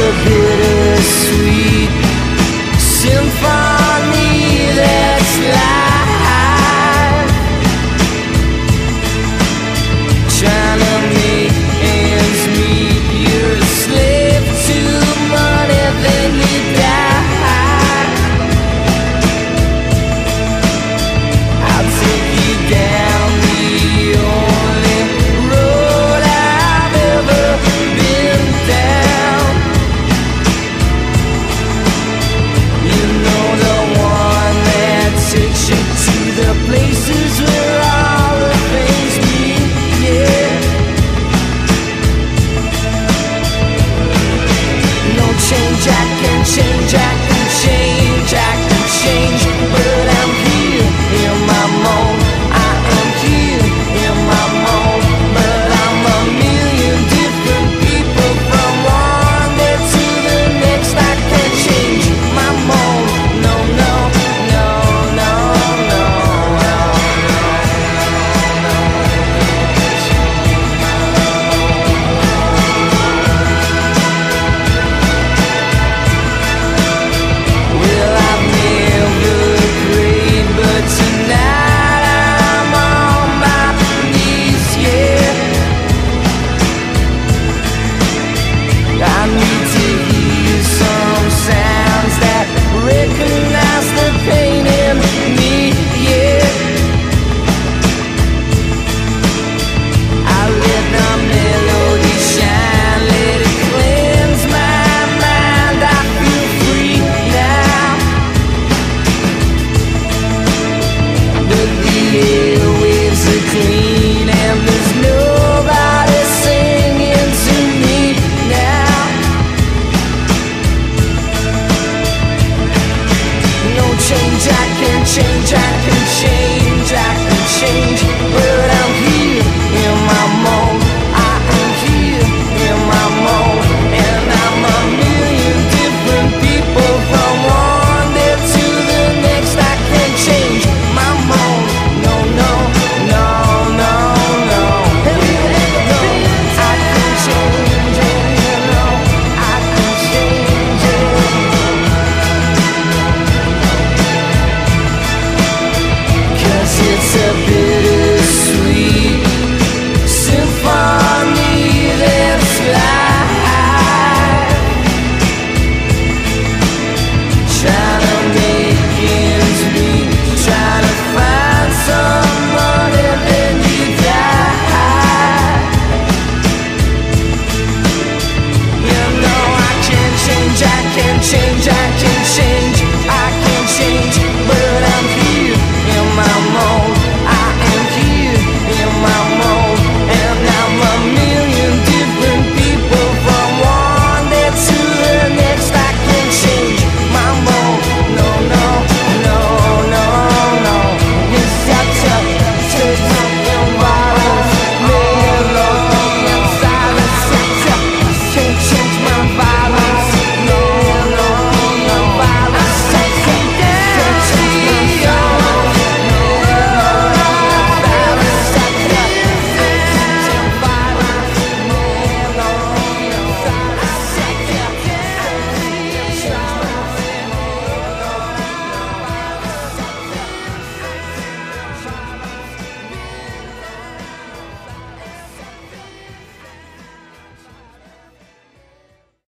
a bittersweet symphony. Jack.